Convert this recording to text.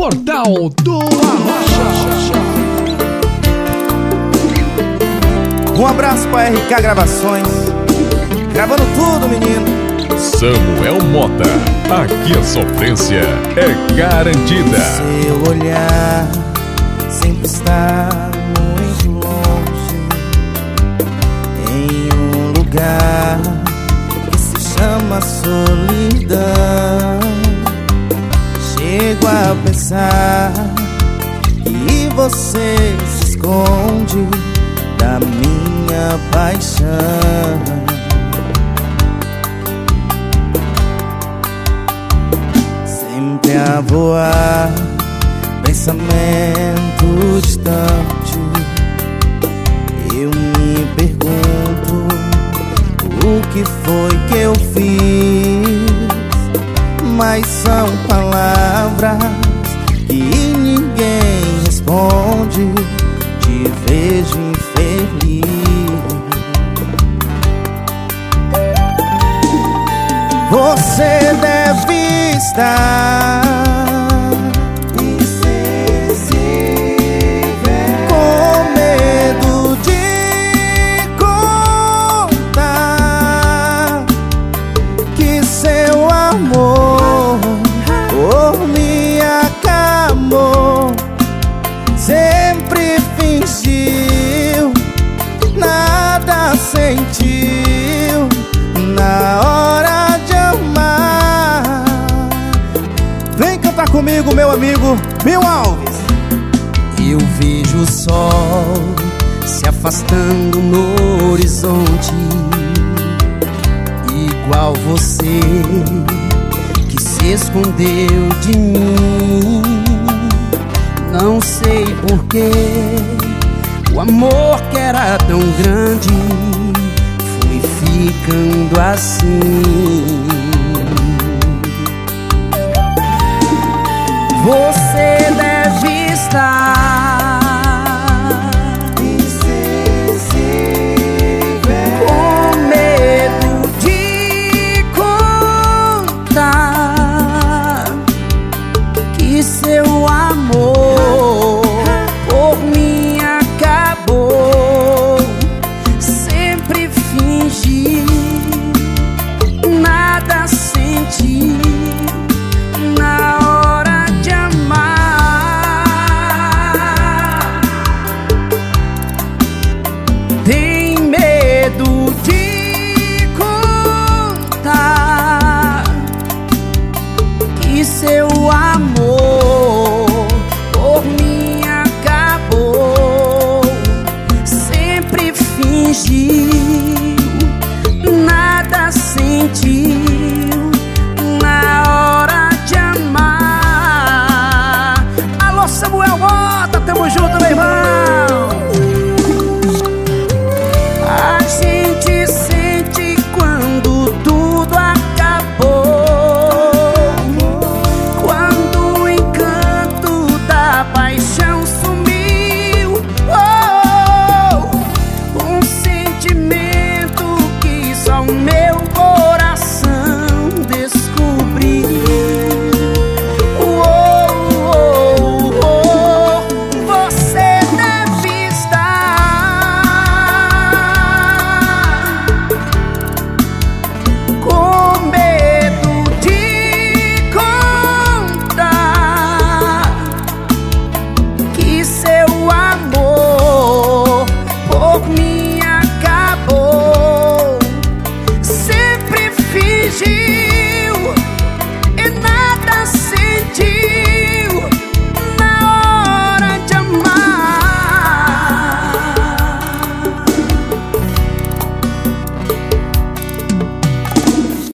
Portal do Arrocha. Um abraço para RK Gravações. Gravando tudo, menino. Samuel Mota. Aqui a sofrência é garantida. Seu olhar sempre está muito longe. Em um lugar que se chama solidão. A pensar que você se esconde da minha paixão. Sempre a voar, pensamento distante. Mas são palavras que ninguém responde. Te vejo infeliz. Você deve estar comigo, meu amigo Mil Alves. Eu vejo o sol se afastando no horizonte, igual você que se escondeu de mim. Não sei porquê, o amor que era tão grande foi ficando assim. Você deve estar com medo de contar que seu